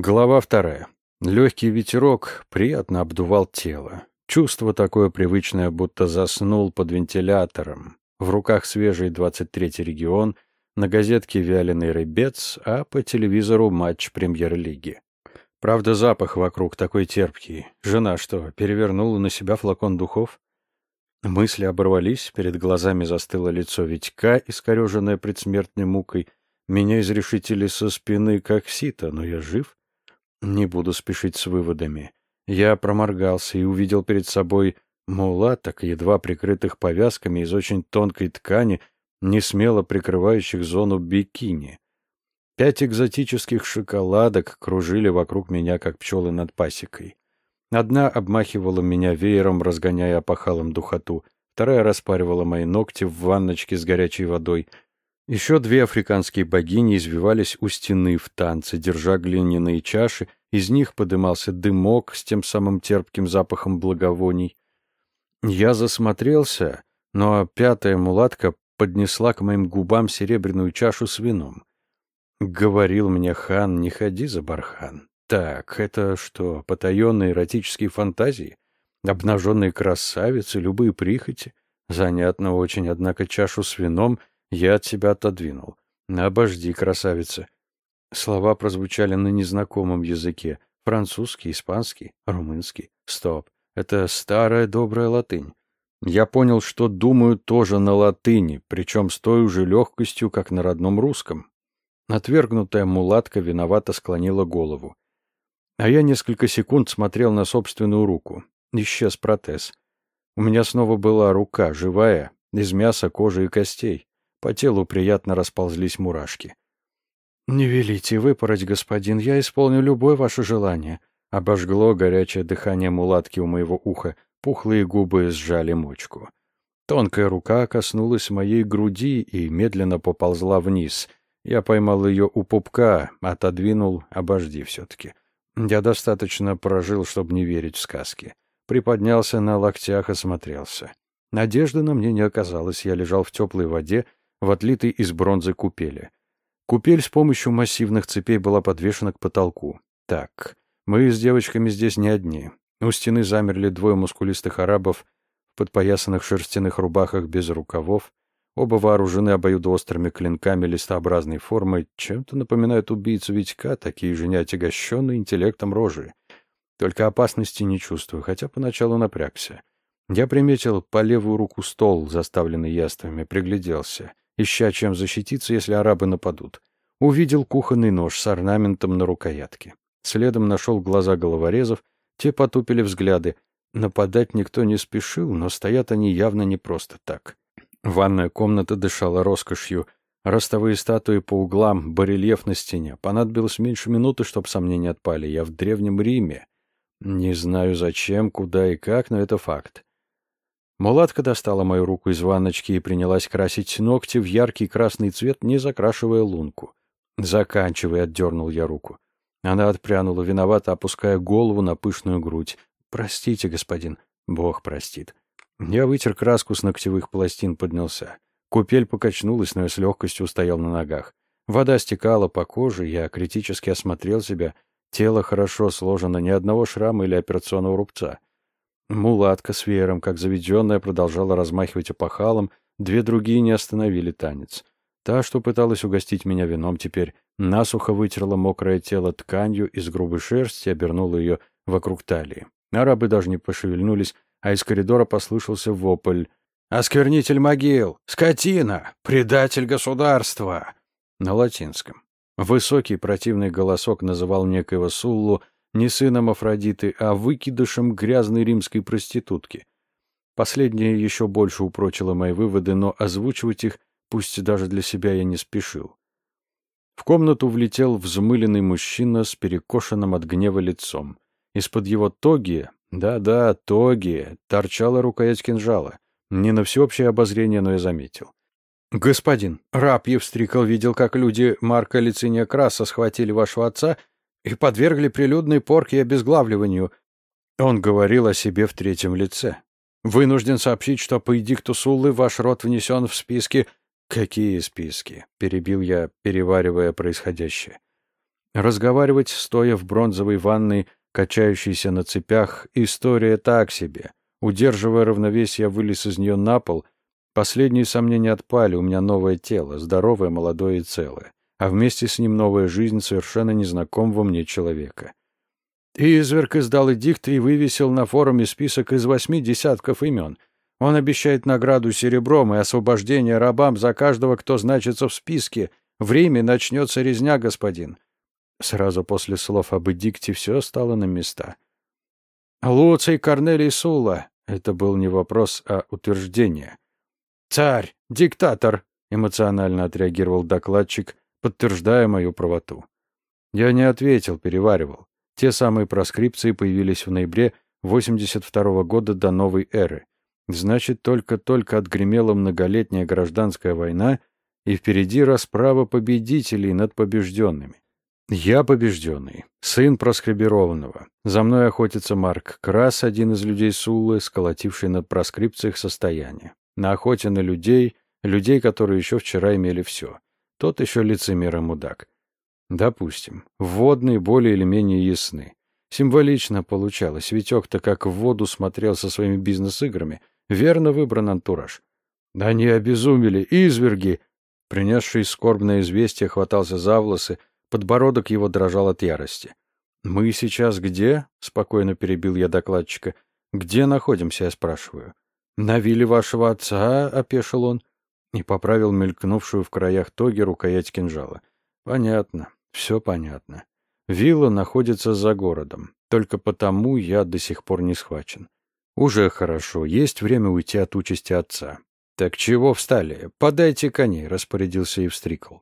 Глава вторая. Легкий ветерок приятно обдувал тело. Чувство такое привычное, будто заснул под вентилятором. В руках свежий 23-й регион, на газетке вяленый рыбец, а по телевизору матч премьер-лиги. Правда, запах вокруг такой терпкий. Жена что, перевернула на себя флакон духов? Мысли оборвались, перед глазами застыло лицо Витька, искореженное предсмертной мукой. Меня изрешетили со спины, как сито, но я жив. Не буду спешить с выводами. Я проморгался и увидел перед собой мулаток, едва прикрытых повязками из очень тонкой ткани, не смело прикрывающих зону бикини. Пять экзотических шоколадок кружили вокруг меня, как пчелы над пасекой. Одна обмахивала меня веером, разгоняя опахалом духоту, вторая распаривала мои ногти в ванночке с горячей водой — еще две африканские богини извивались у стены в танце, держа глиняные чаши, из них подымался дымок с тем самым терпким запахом благовоний. Я засмотрелся, но пятая мулатка поднесла к моим губам серебряную чашу с вином. Говорил мне хан, не ходи за бархан. Так, это что, потаенные эротические фантазии? Обнаженные красавицы, любые прихоти? Занятно очень, однако чашу с вином — я от себя отодвинул. «Обожди, красавица». Слова прозвучали на незнакомом языке. Французский, испанский, румынский. Стоп. Это старая добрая латынь. Я понял, что думаю тоже на латыни, причем с той же легкостью, как на родном русском. Отвергнутая мулатка виновато склонила голову. А я несколько секунд смотрел на собственную руку. Исчез протез. У меня снова была рука, живая, из мяса, кожи и костей. По телу приятно расползлись мурашки. «Не велите выпороть, господин, я исполню любое ваше желание». Обожгло горячее дыхание мулатки у моего уха, пухлые губы сжали мочку. Тонкая рука коснулась моей груди и медленно поползла вниз. Я поймал ее у пупка, отодвинул, обожди все-таки. Я достаточно прожил, чтобы не верить в сказки. Приподнялся на локтях, осмотрелся. Надежды на мне не оказалось, я лежал в теплой воде, в отлитой из бронзы купели. Купель с помощью массивных цепей была подвешена к потолку. Так, мы с девочками здесь не одни. У стены замерли двое мускулистых арабов в подпоясанных шерстяных рубахах без рукавов. Оба вооружены обоюдоострыми клинками листообразной формы, чем-то напоминают убийцу Витька, такие же неотягощенные интеллектом рожи. Только опасности не чувствую, хотя поначалу напрягся. Я приметил по левую руку стол, заставленный яствами, пригляделся ища чем защититься, если арабы нападут. Увидел кухонный нож с орнаментом на рукоятке. Следом нашел глаза головорезов, те потупили взгляды. Нападать никто не спешил, но стоят они явно не просто так. Ванная комната дышала роскошью. Ростовые статуи по углам, барельеф на стене. Понадобилось меньше минуты, чтобы сомнения отпали. Я в Древнем Риме. Не знаю зачем, куда и как, но это факт. Мулатка достала мою руку из ванночки и принялась красить ногти в яркий красный цвет, не закрашивая лунку. «Заканчивай», — отдернул я руку. Она отпрянула, виновато опуская голову на пышную грудь. «Простите, господин». «Бог простит». Я вытер краску с ногтевых пластин, поднялся. Купель покачнулась, но я с легкостью стоял на ногах. Вода стекала по коже, я критически осмотрел себя. Тело хорошо сложено, ни одного шрама или операционного рубца. Мулатка с веером, как заведенная, продолжала размахивать опахалом, две другие не остановили танец. Та, что пыталась угостить меня вином, теперь насухо вытерла мокрое тело тканью из грубой шерсти и обернула ее вокруг талии. Арабы даже не пошевельнулись, а из коридора послышался вопль. «Осквернитель могил! Скотина! Предатель государства!» На латинском. Высокий противный голосок называл некоего Суллу не сыном Афродиты, а выкидышем грязной римской проститутки. Последнее еще больше упрочило мои выводы, но озвучивать их, пусть даже для себя я не спешил. В комнату влетел взмыленный мужчина с перекошенным от гнева лицом. Из-под его тоги, да-да, тоги, торчала рукоять кинжала. Не на всеобщее обозрение, но я заметил. «Господин, раб Евстрикал видел, как люди Марка Лициния Краса схватили вашего отца и подвергли прилюдной порке и обезглавливанию. Он говорил о себе в третьем лице. Вынужден сообщить, что по эдикту Суллы ваш род внесен в списки... Какие списки? Перебил я, переваривая происходящее. Разговаривать, стоя в бронзовой ванной, качающейся на цепях, история так себе. Удерживая равновесие, вылез из нее на пол. Последние сомнения отпали, у меня новое тело, здоровое, молодое и целое. А вместе с ним новая жизнь совершенно незнакомого мне человека. Изверг издал эдикт и вывесил на форуме список из восьми десятков имен. Он обещает награду серебром и освобождение рабам за каждого, кто значится в списке. В Риме начнется резня, господин. Сразу после слов об эдикте все стало на места. Луций Корнелий Сула. Это был не вопрос, а утверждение. «Царь! Диктатор!» — эмоционально отреагировал докладчик, подтверждая мою правоту. Я не ответил, переваривал. Те самые проскрипции появились в ноябре 82 -го года до новой эры. Значит, только-только отгремела многолетняя гражданская война, и впереди расправа победителей над побежденными. Я побежденный, сын проскрибированного. За мной охотится Марк Крас, один из людей Суллы, сколотивший на проскрипциях состояние. На охоте на людей, людей, которые еще вчера имели все. Тот еще лицемер и мудак. Допустим, вводные более или менее ясны. Символично получалось, Витек-то как в воду смотрел со своими бизнес-играми. Верно выбран антураж. Да не обезумели, изверги! Принесший скорбное известие хватался за волосы, Подбородок его дрожал от ярости. «Мы сейчас где?» — спокойно перебил я докладчика. «Где находимся?» — я спрашиваю. «На вилле вашего отца?» — опешил он. И поправил мелькнувшую в краях тоги рукоять кинжала. «Понятно. Все понятно. Вилла находится за городом. Только потому я до сих пор не схвачен. Уже хорошо. Есть время уйти от участи отца. «Так чего встали? Подайте коней», — распорядился Евстрикл.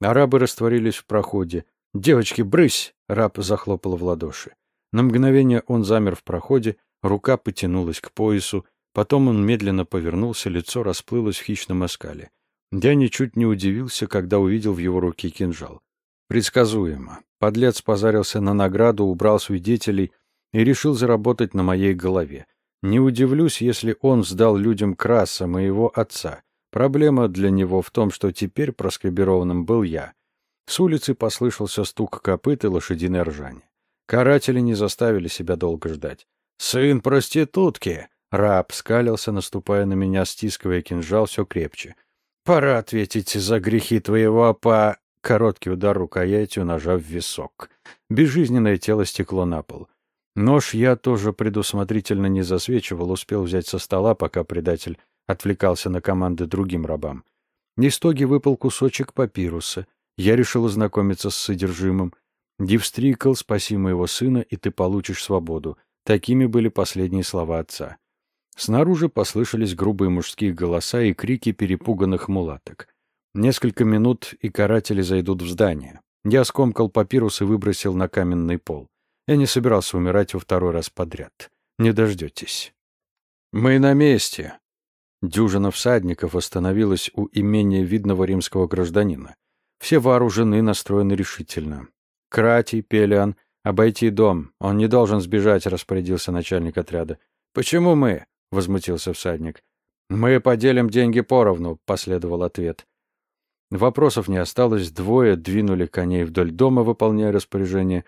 Арабы растворились в проходе. «Девочки, брысь!» — раб захлопал в ладоши. На мгновение он замер в проходе, рука потянулась к поясу, потом он медленно повернулся, лицо расплылось в хищном оскале. Я ничуть не удивился, когда увидел в его руке кинжал. Предсказуемо. Подлец позарился на награду, убрал свидетелей и решил заработать на моей голове. Не удивлюсь, если он сдал людям краса моего отца. Проблема для него в том, что теперь проскрибированным был я. С улицы послышался стук копыт и лошадиное ржание. Каратели не заставили себя долго ждать. «Сын проститутки!» Раб скалился, наступая на меня, стискивая кинжал все крепче. «Пора ответить за грехи твоего опа...» Короткий удар рукоятью, ножа в висок. Безжизненное тело стекло на пол. Нож я тоже предусмотрительно не засвечивал, успел взять со стола, пока предатель отвлекался на команды другим рабам. Из тоги выпал кусочек папируса. Я решил ознакомиться с содержимым. «Дивстрикл, спаси моего сына, и ты получишь свободу». Такими были последние слова отца. Снаружи послышались грубые мужские голоса и крики перепуганных мулаток. Несколько минут, и каратели зайдут в здание. Я скомкал папирус и выбросил на каменный пол. Я не собирался умирать во второй раз подряд. Не дождетесь. «Мы на месте», Дюжина всадников остановилась у имения видного римского гражданина. Все вооружены, настроены решительно. «Кратий, Пелиан, обойти дом. Он не должен сбежать», — распорядился начальник отряда. «Почему мы?» — возмутился всадник. «Мы поделим деньги поровну», — последовал ответ. Вопросов не осталось, двое двинули коней вдоль дома, выполняя распоряжение.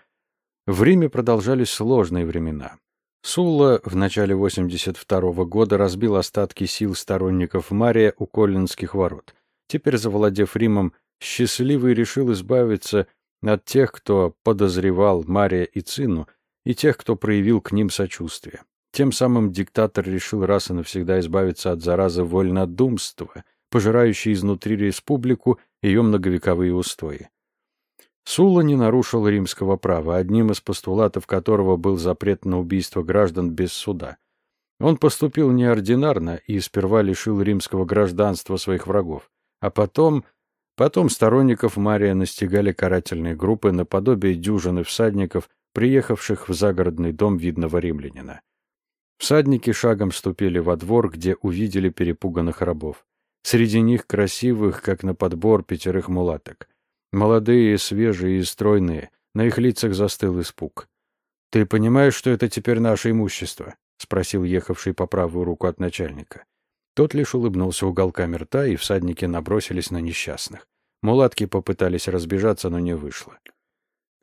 В Риме продолжались сложные времена. Сулла в начале 82 года разбил остатки сил сторонников Мария у Коллинских ворот. Теперь, завладев Римом, счастливый решил избавиться от тех, кто подозревал Мария и Цину, и тех, кто проявил к ним сочувствие. Тем самым диктатор решил раз и навсегда избавиться от заразы вольнодумства, пожирающей изнутри республику ее многовековые устои. Сула не нарушил римского права, одним из постулатов которого был запрет на убийство граждан без суда. Он поступил неординарно и сперва лишил римского гражданства своих врагов, а потом... Потом сторонников Мария настигали карательные группы наподобие дюжины всадников, приехавших в загородный дом видного римлянина. Всадники шагом ступили во двор, где увидели перепуганных рабов. Среди них красивых, как на подбор, пятерых мулаток. Молодые, свежие и стройные. На их лицах застыл испуг. «Ты понимаешь, что это теперь наше имущество?» — спросил ехавший по правую руку от начальника. Тот лишь улыбнулся уголками рта, и всадники набросились на несчастных. Мулатки попытались разбежаться, но не вышло.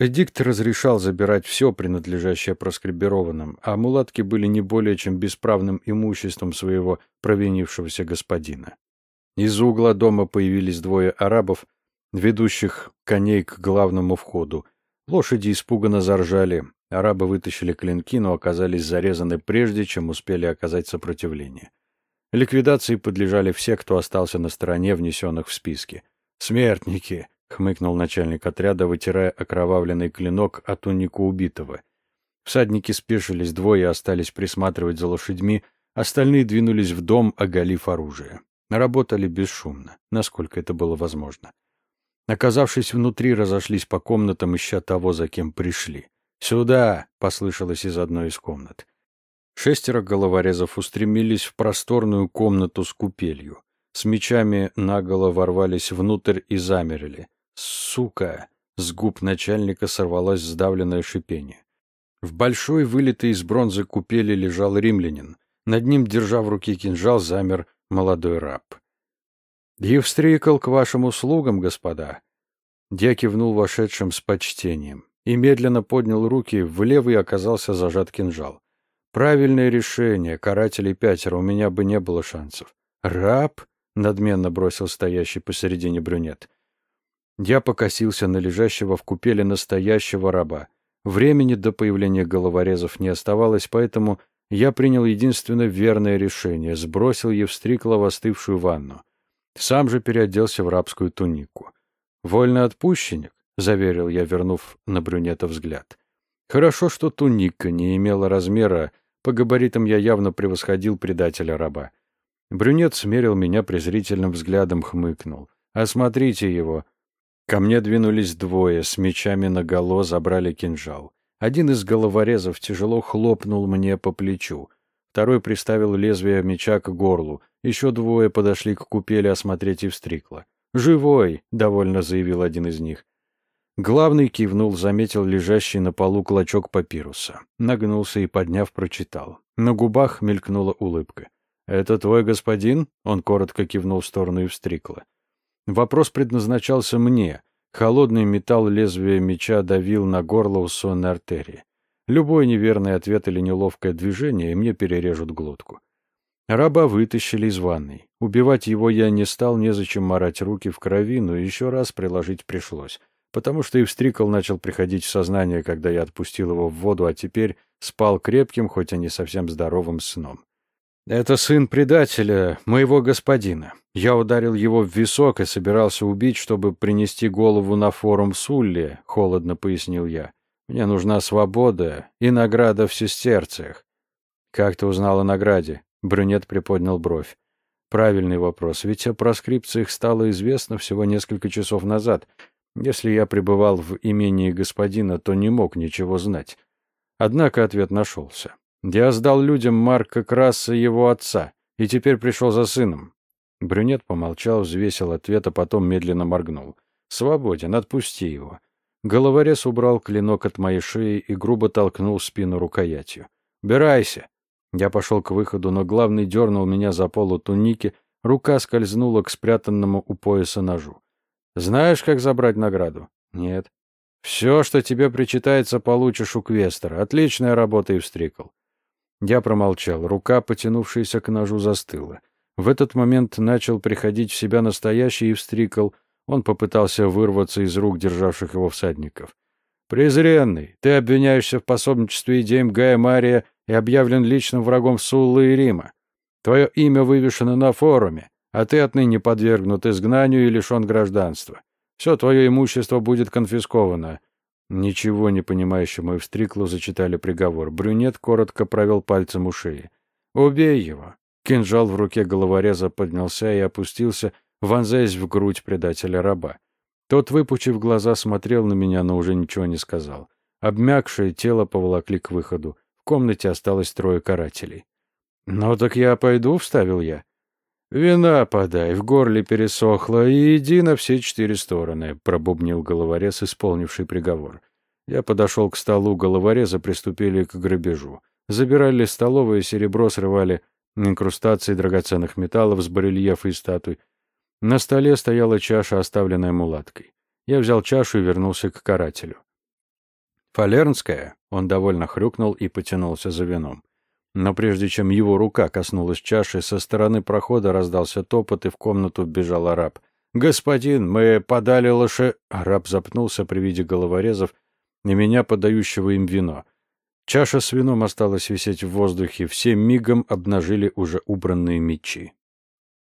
Эдикт разрешал забирать все, принадлежащее проскребированным, а мулатки были не более чем бесправным имуществом своего провинившегося господина. Из угла дома появились двое арабов, ведущих коней к главному входу. Лошади испуганно заржали, арабы вытащили клинки, но оказались зарезаны прежде, чем успели оказать сопротивление. Ликвидации подлежали все, кто остался на стороне внесенных в списки. «Смертники!» — хмыкнул начальник отряда, вытирая окровавленный клинок от тунику убитого. Всадники спешились, двое остались присматривать за лошадьми, остальные двинулись в дом, оголив оружие. Работали бесшумно, насколько это было возможно. Оказавшись внутри, разошлись по комнатам, ища того, за кем пришли. «Сюда!» — послышалось из одной из комнат. Шестеро головорезов устремились в просторную комнату с купелью. С мечами наголо ворвались внутрь и замерли. «Сука!» — с губ начальника сорвалось сдавленное шипение. В большой, вылитой из бронзы купели лежал римлянин. Над ним, держа в руке кинжал, замер молодой раб. «Евстрикл к вашим услугам, господа!» Дя кивнул вошедшим с почтением и медленно поднял руки, в левый оказался зажат кинжал. «Правильное решение, карателей пятеро, у меня бы не было шансов». «Раб?» — надменно бросил стоящий посередине брюнет. Я покосился на лежащего в купеле настоящего раба. Времени до появления головорезов не оставалось, поэтому я принял единственно верное решение — сбросил Евстрикла в остывшую ванну. Сам же переоделся в рабскую тунику. «Вольноотпущенник», — заверил я, вернув на брюнета взгляд. «Хорошо, что туника не имела размера, по габаритам я явно превосходил предателя-раба». Брюнет смерил меня презрительным взглядом, хмыкнул. «Осмотрите его. Ко мне двинулись двое, с мечами наголо забрали кинжал. Один из головорезов тяжело хлопнул мне по плечу. Второй приставил лезвие меча к горлу. Еще двое подошли к купели осмотреть Евстрикла. «Живой!» — довольно заявил один из них. Главный кивнул, заметил лежащий на полу клочок папируса. Нагнулся и, подняв, прочитал. На губах мелькнула улыбка. «Это твой господин?» — он коротко кивнул в сторону Евстрикла. Вопрос предназначался мне. Холодный металл лезвия меча давил на горло у сонной артерии. Любой неверный ответ или неловкое движение, и мне перережут глотку. Раба вытащили из ванной. Убивать его я не стал, незачем марать руки в крови, но еще раз приложить пришлось. Потому что и встрикал начал приходить в сознание, когда я отпустил его в воду, а теперь спал крепким, хоть и не совсем здоровым сном. «Это сын предателя, моего господина. Я ударил его в висок и собирался убить, чтобы принести голову на форум в Сулле», — холодно пояснил я. «Мне нужна свобода и награда в сестерциях». «Как ты узнал о награде?» — Брюнет приподнял бровь. «Правильный вопрос, ведь о проскрипциях стало известно всего несколько часов назад. Если я пребывал в имении господина, то не мог ничего знать». Однако ответ нашелся. Я сдал людям Марка Краса его отца, и теперь пришел за сыном. Брюнет помолчал, взвесил ответ, а потом медленно моргнул. «Свободен, отпусти его». Головорез убрал клинок от моей шеи и грубо толкнул спину рукоятью. «Убирайся!» Я пошел к выходу, но главный дернул меня за полу туники, рука скользнула к спрятанному у пояса ножу. «Знаешь, как забрать награду?» «Нет». «Все, что тебе причитается, получишь у Квестера. Отличная работа, и встрикал. Я промолчал. Рука, потянувшаяся к ножу, застыла. В этот момент начал приходить в себя настоящий и встрикал. Он попытался вырваться из рук державших его всадников. «Презренный, ты обвиняешься в пособничестве идеям Гая Мария и объявлен личным врагом Суллы и Рима. Твое имя вывешено на форуме, а ты отныне подвергнут изгнанию и лишен гражданства. Все твое имущество будет конфисковано, Ничего не понимающему Эвстриклу зачитали приговор. Брюнет коротко провел пальцем у шеи. «Убей его!» Кинжал в руке головореза поднялся и опустился, вонзаясь в грудь предателя-раба. Тот, выпучив глаза, смотрел на меня, но уже ничего не сказал. Обмякшее тело поволокли к выходу. В комнате осталось трое карателей. «Ну так я пойду», — вставил я. «Вина подай, в горле пересохло, и иди на все четыре стороны», — пробубнил головорез, исполнивший приговор. Я подошел к столу головореза, приступили к грабежу. Забирали столовое серебро, срывали инкрустации драгоценных металлов с барельефа и статуй. На столе стояла чаша, оставленная мулаткой. Я взял чашу и вернулся к карателю. «Фалернская?» Он довольно хрюкнул и потянулся за вином. Но прежде чем его рука коснулась чаши, со стороны прохода раздался топот, и в комнату вбежал араб. «Господин, мы подали лошадь...» Араб запнулся при виде головорезов и меня, подающего им вино. Чаша с вином осталась висеть в воздухе, все мигом обнажили уже убранные мечи.